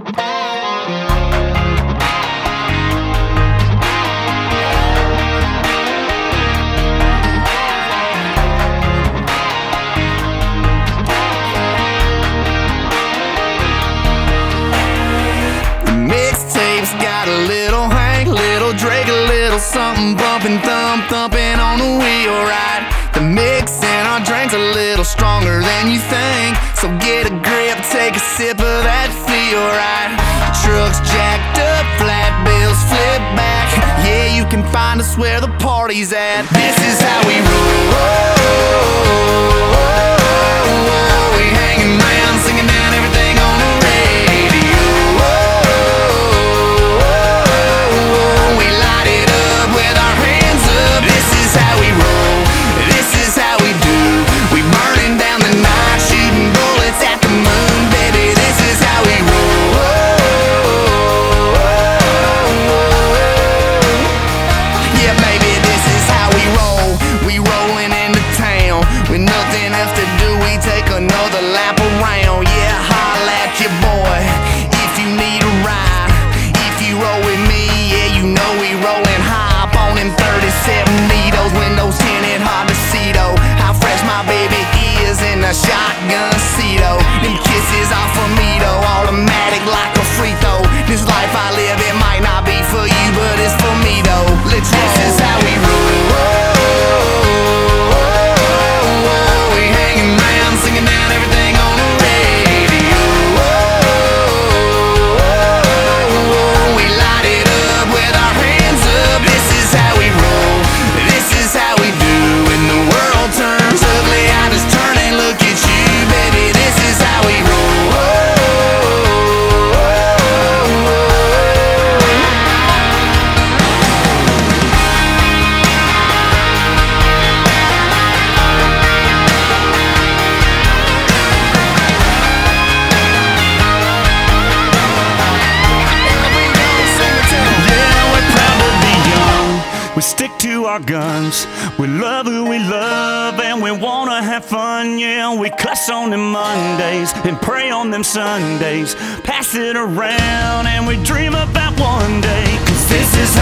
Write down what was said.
the mixtapes got a little hank little drake a little something bumping, thump thumping on the wheel, right? The mix and our drinks a little stronger than you think. So get a grip, take a sip of that feel, right? trucks jacked up, flat bills flip back. Yeah, you can find us where the party's at. This is how we roll. after our guns. We love who we love and we wanna have fun. Yeah, we cuss on them Mondays and pray on them Sundays. Pass it around and we dream about one day. Cause this is